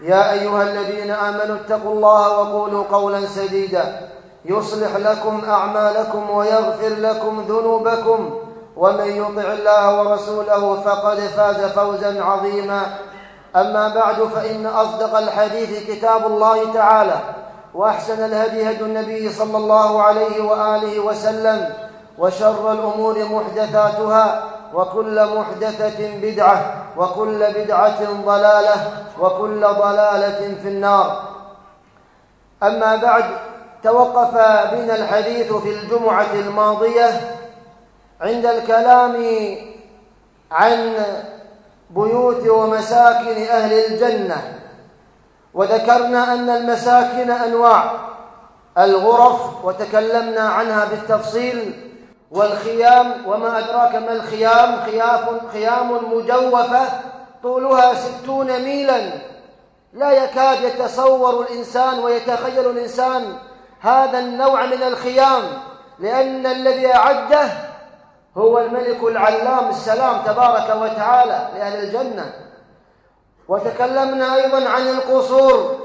يا أيها الذين آمنوا اتقوا الله وقولوا قولا سديدا. يصلح لكم أعمالكم ويغفر لكم ذنوبكم. ومن يطع الله ورسوله فقد فاز فوزا عظيما. أما بعد فإن أصدق الحديث كتاب الله تعالى وأحسن الهدي هدي النبي صلى الله عليه وآله وسلم وشر الأمور محدثاتها وكل محدثة بدعة وكل بدعة ضلالة وكل ضلالة في النار. أما بعد توقف بنا الحديث في الجمعة الماضية عند الكلام عن بيوت ومساكن أهل الجنة. وذكرنا أن المساكن أنواع الغرف وتكلمنا عنها بالتفصيل. والخيام وما أدراك ما الخيام خياف خيام مجوفة طولها ستون ميلا لا يكاد يتصور الإنسان ويتخيل الإنسان هذا النوع من الخيام لأن الذي أعده هو الملك العلام السلام تبارك وتعالى لأهل الجنة وتكلمنا أيضا عن القصور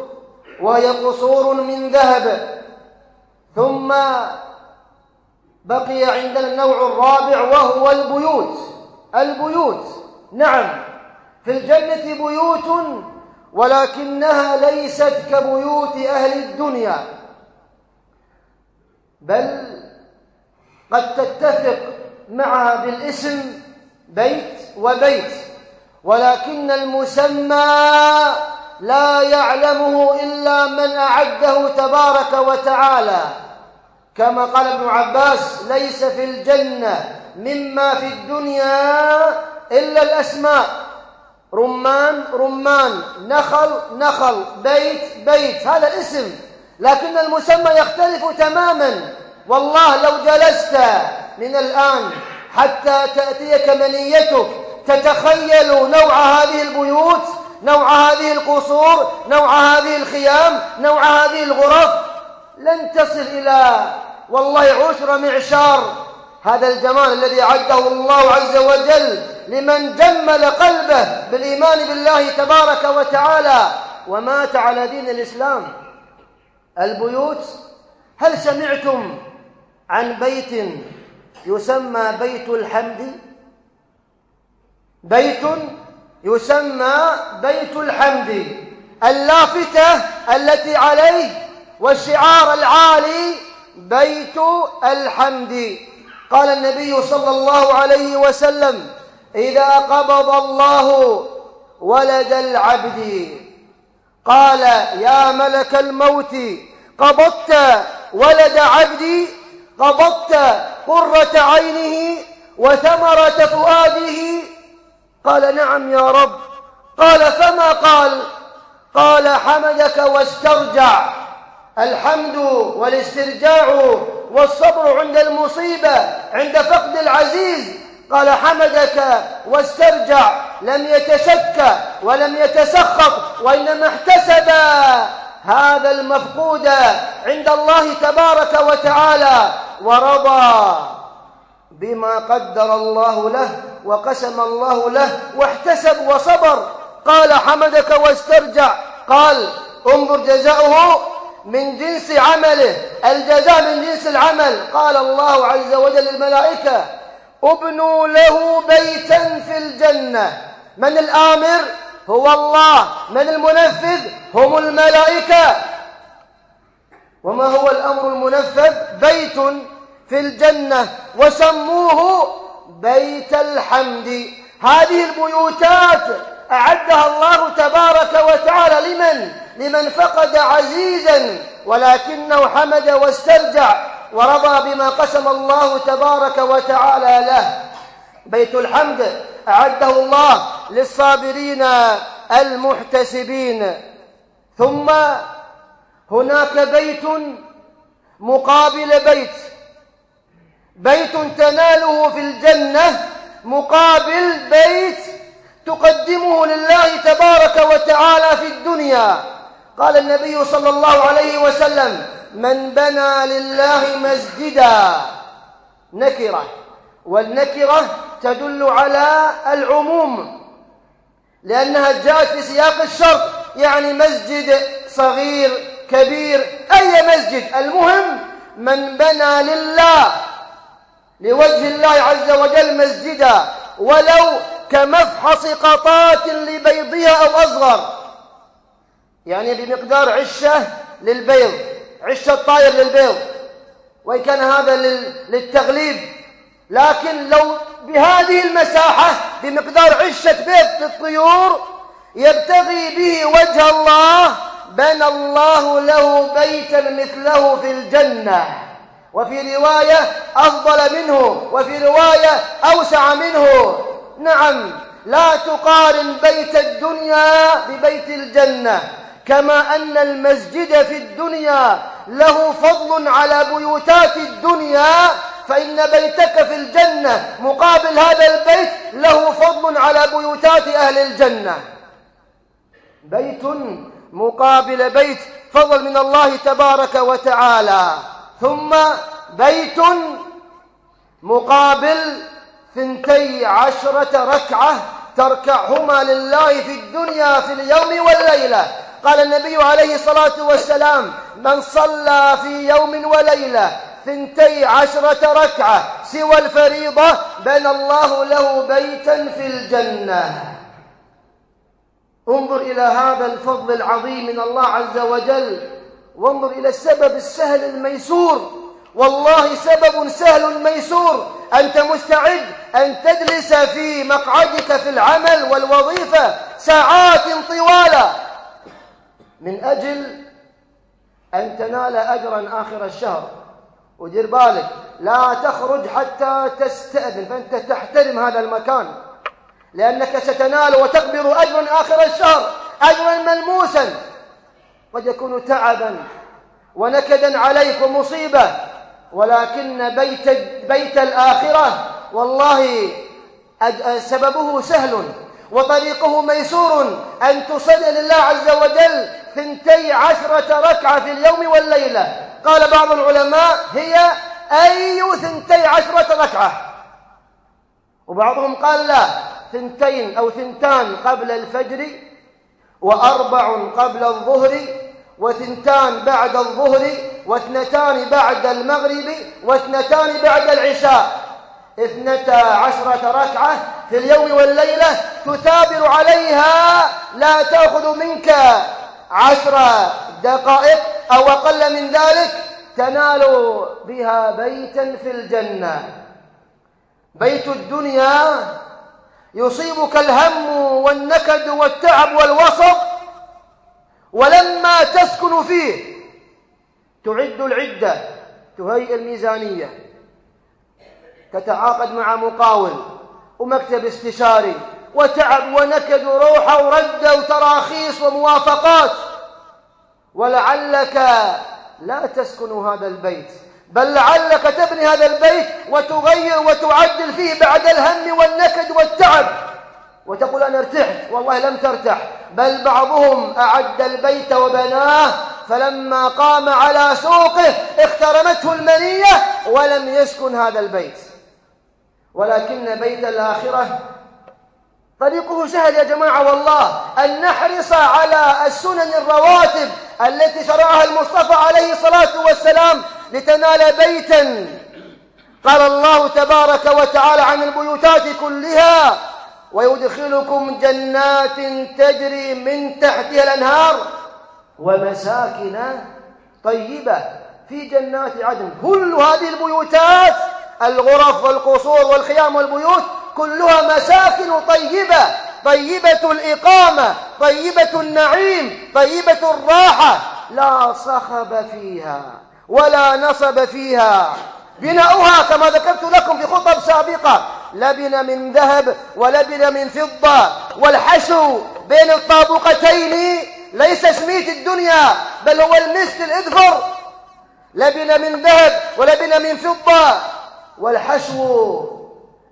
وهي قصور من ذهب ثم بقي عندنا النوع الرابع وهو البيوت. البيوت. نعم. في الجنة بيوت ولكنها ليست كبيوت أهل الدنيا. بل قد تتفق معها بالاسم بيت وبيت ولكن المسمى لا يعلمه إلا من أعده تبارك وتعالى. كما قال ابن عباس ليس في الجنة مما في الدنيا إلا الأسماء. رمان رمان نخل نخل بيت بيت هذا الاسم. لكن المسمى يختلف تماما. والله لو جلست من الآن حتى تأتيك منيتك تتخيل نوع هذه البيوت نوع هذه القصور نوع هذه الخيام نوع هذه الغرف. لن تصل إلى والله عشر معشار. هذا الجمال الذي أعده الله عز وجل لمن جمل قلبه بالإيمان بالله تبارك وتعالى. ومات على دين الإسلام. البيوت هل سمعتم عن بيت يسمى بيت الحمد؟ بيت يسمى بيت الحمد. اللافتة التي عليه والشعار العالي بيت الحمد. قال النبي صلى الله عليه وسلم إذا قبض الله ولد العبد. قال يا ملك الموت قبضت ولد عبدي قبضت قرة عينه وثمرة فؤاده. قال نعم يا رب. قال فما قال؟ قال حمدك واسترجع. الحمد والاسترجاع والصبر عند المصيبة عند فقد العزيز. قال حمدك واسترجع لم يتشك ولم يتسخط وإنما احتسب. هذا المفقود عند الله تبارك وتعالى ورضى بما قدر الله له وقسم الله له واحتسب وصبر. قال حمدك واسترجع. قال انظر جزاؤه من جنس عمله. الجزاء من جنس العمل. قال الله عز وجل للملائكة ابنوا له بيتا في الجنة. من الآمر؟ هو الله. من المنفذ؟ هم الملائكة. وما هو الأمر المنفذ؟ بيت في الجنة. وسموه بيت الحمد. هذه البيوتات أعدها الله تبارك وتعالى لمن؟ لمن فقد عزيزا ولكنه حمد واسترجع ورضى بما قسم الله تبارك وتعالى له. بيت الحمد أعده الله للصابرين المحتسبين. ثم هناك بيت مقابل بيت. بيت تناله في الجنة مقابل بيت تقدمه لله تبارك وتعالى في الدنيا. قال النبي صلى الله عليه وسلم من بنى لله مسجدا نكرة. والنكرة تدل على العموم لأنها جاءت في سياق الشرط يعني مسجد صغير كبير أي مسجد؟ المهم من بنى لله لوجه الله عز وجل مسجدا. ولو كمفحص قطات لبيضها أو أصغر. يعني بمقدار عشة للبيض عشة الطائر للبيض. وإن كان هذا للتغليب. لكن لو بهذه المساحة بمقدار عشة بيت للطيور يبتغي به وجه الله بنى الله له بيتا مثله في الجنة. وفي رواية أفضل منه وفي رواية أوسع منه. نعم لا تقارن بيت الدنيا ببيت الجنة كما أن المسجد في الدنيا له فضل على بيوتات الدنيا فإن بيتك في الجنة مقابل هذا البيت له فضل على بيوتات أهل الجنة. بيت مقابل بيت فضل من الله تبارك وتعالى ثم بيت مقابل ثنتي عشرة ركعة تركعهما لله في الدنيا في اليوم والليلة. قال النبي عليه الصلاة والسلام من صلى في يوم وليلة ثنتي عشرة ركعة سوى الفريضة بنى الله له بيتا في الجنة. انظر إلى هذا الفضل العظيم من الله عز وجل وانظر إلى السبب السهل الميسور والله سبب سهل ميسور. أنت مستعد أن تجلس في مقعدك في العمل والوظيفة ساعات طوالة من أجل أن تنال أجرا آخر الشهر. ودير بالك لا تخرج حتى تستأذن فأنت تحترم هذا المكان. لأنك ستنال وتقبض أجرا آخر الشهر أجرا ملموسا. قد يكون تعبا ونكدا عليك ومصيبة ولكن بيت بيت الآخرة والله سببه سهل وطريقه ميسور أن تصلي لله عز وجل ثنتي عشرة ركعة في اليوم والليلة. قال بعض العلماء هي أي ثنتي عشرة ركعة. وبعضهم قال لا ثنتين أو ثنتان قبل الفجر وأربع قبل الظهر وثنتان بعد الظهر واثنتان بعد المغرب واثنتان بعد العشاء. اثنتا عشرة ركعة في اليوم والليلة تثابر عليها لا تأخذ منك عشر دقائق أو أقل من ذلك. تنال بها بيتا في الجنة. بيت الدنيا يصيبك الهم والنكد والتعب والوصب ولما تسكن فيه تعد العدة تهيئ الميزانية تتعاقد مع مقاول ومكتب استشاري وتعب ونكد وروحة ورده وتراخيص وموافقات. ولعلك لا تسكن هذا البيت بل لعلك تبني هذا البيت وتغير وتعدل فيه بعد الهم والنكد والتعب. وتقول أنا ارتحت والله لم ترتح بل بعضهم أعد البيت وبناه فلما قام على سوقه اخترمته المنية ولم يسكن هذا البيت. ولكن بيت الآخرة طريقه سهل يا جماعة والله. أن نحرص على السنن الرواتب التي شرعها المصطفى عليه الصلاة والسلام لتنال بيتا. قال الله تبارك وتعالى عن البيوتات كلها ويدخلكم جنات تجري من تحتها الأنهار ومساكن طيبة في جنات عدن. كل هذه البيوتات الغرف والقصور والخيام والبيوت كلها مساكن طيبة. طيبة الإقامة طيبة النعيم طيبة الراحة. لا صخب فيها ولا نصب فيها. بناؤها كما ذكرت لكم في خطب سابقة لبن من ذهب ولبن من فضة. والحشو بين الطابقتين ليس سميت الدنيا بل هو المسك الإذفر لبن من ذهب ولبن من فضة. والحشو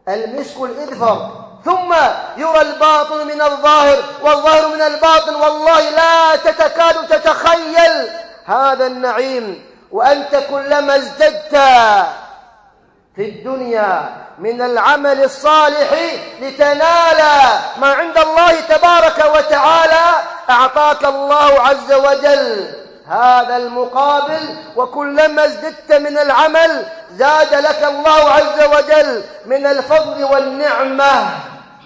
المسك الإذفر ثم يرى الباطن من الظاهر والظاهر من الباطن. والله لا تتكاد تتخيل هذا النعيم. وأنت كلما ازددت في الدنيا من العمل الصالح لتنال ما عند الله. أعطاك الله عز وجل هذا المقابل وكلما ازددت من العمل زاد لك الله عز وجل من الفضل والنعمة.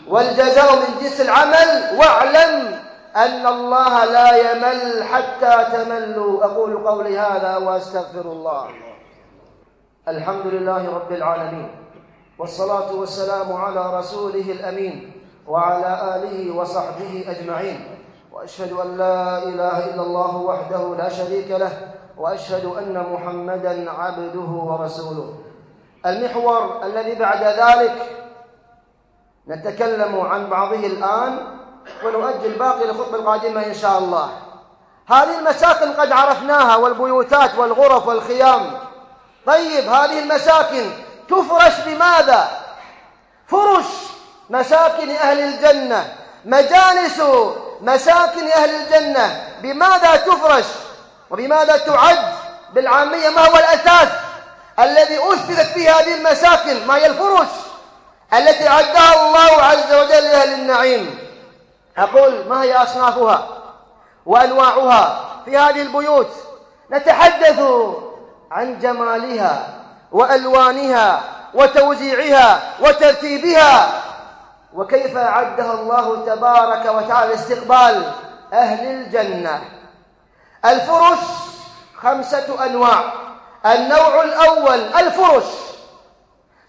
والجزاء من جنس العمل. واعلم أن الله لا يمل حتى تملوا. أقول قولي هذا وأستغفر الله. الحمد لله رب العالمين والصلاة والسلام على رسوله الأمين وعلى آله وصحبه أجمعين. وأشهد أن لا إله إلا الله وحده لا شريك له وأشهد أن محمدا عبده ورسوله. المحور الذي بعد ذلك نتكلم عن بعضه الآن ونؤجل باقي الخطبة القادمة إن شاء الله. هذه المساكن قد عرفناها والبيوتات والغرف والخيام. طيب هذه المساكن تفرش بماذا؟ فرش مساكن أهل الجنة مجالس مساكن أهل الجنة بماذا تفرش؟ وبماذا تعد بالعامية؟ ما هو الأساس الذي أثبتت فيه هذه المساكن؟ ما هي الفرش التي عدها الله عز وجل لأهل النعيم؟ أقول ما هي أصنافها؟ وأنواعها في هذه البيوت؟ نتحدث عن جمالها وألوانها وتوزيعها وترتيبها. وكيف أعدها الله تبارك وتعالى استقبال أهل الجنة. الفرش خمسة أنواع. النوع الأول الفرش.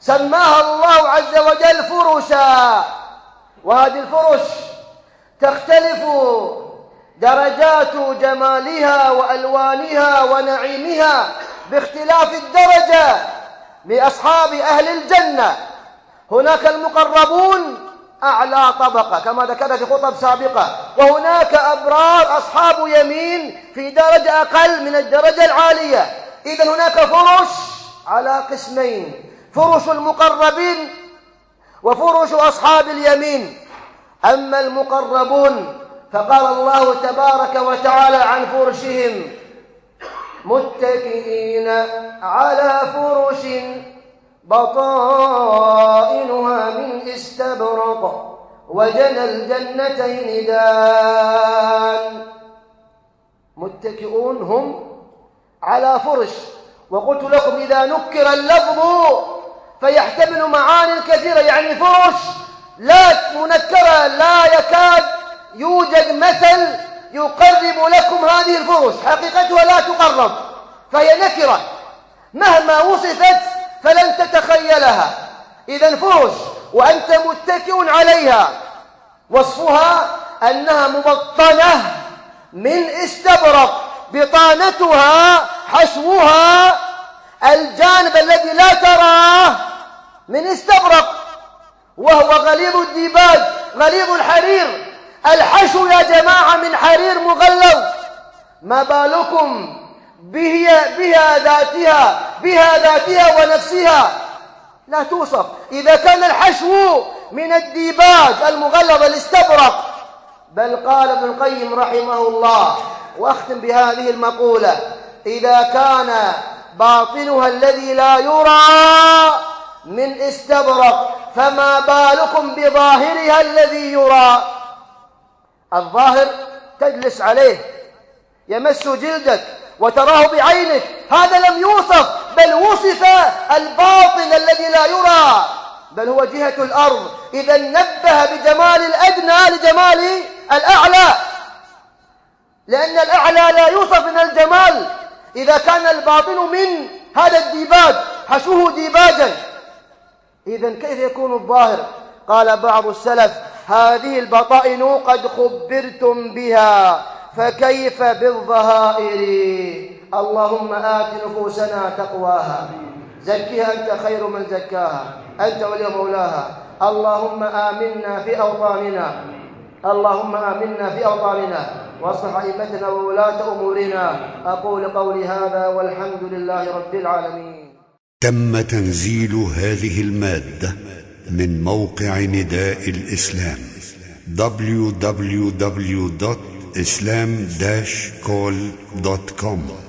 سماها الله عز وجل فرشا. وهذه الفرش تختلف درجات جمالها وألوانها ونعيمها باختلاف الدرجة لأصحاب أهل الجنة. هناك المقربون أعلى طبقة كما ذكرت في خطب سابقة. وهناك أبرار أصحاب يمين في درجة أقل من الدرجة العالية. إذا هناك فرش على قسمين فرش المقربين وفرش أصحاب اليمين. أما المقربون فقال الله تبارك وتعالى عن فرشهم متكئين على فرش بطائنها من استبرق وجنى الجنتين دان. متكئون هم على فرش. وقلت لكم إذا نكر اللفظ فيحتمل معاني كثيرة يعني فرش لا منكرة لا يكاد يوجد مثل يقرب لكم هذه الفرش حقيقتها لا تقرب فهي نكرة. مهما وصفت فلن تتخيلها. إذا فرش وأنت متكئ عليها. وصفها أنها مبطنة من استبرق. بطانتها حشوها الجانب الذي لا تراه من استبرق. وهو غليظ الديباج غليظ الحرير. الحشو يا جماعة من حرير مغلظ. ما بالكم بها, بها ذاتها بها ذاتها ونفسها. لا توصف. إذا كان الحشو من الديباج المغلظ الاستبرق. بل قال ابن القيم رحمه الله وأختم بهذه المقولة إذا كان باطنها الذي لا يرى من استبرق فما بالكم بظاهرها الذي يرى؟ الظاهر تجلس عليه يمس جلدك وتراه بعينك. هذا لم يوصف بل وصف الباطن الذي لا يرى. بل هو جهة الأرض. إذا نبه بجمال الأدنى لجمال الأعلى. لأن الأعلى لا يوصف من الجمال. إذا كان الباطن من هذا الديباج حشوه ديباجا. إذا كيف يكون الظاهر؟ قال بعض السلف هذه البطائن قد خبرتم بها. فكيف بالظهائر؟ اللهم آت نفوسنا تقواها. زكها أنت خير من زكاها. أنت ولي مولاها. اللهم آمنا في أوطاننا. اللهم آمنا في أوطاننا. واصلح أئمتنا وولاة أمورنا. أقول قولي هذا والحمد لله رب العالمين. تم تنزيل هذه المادة من موقع نداء الإسلام www.islam-call.com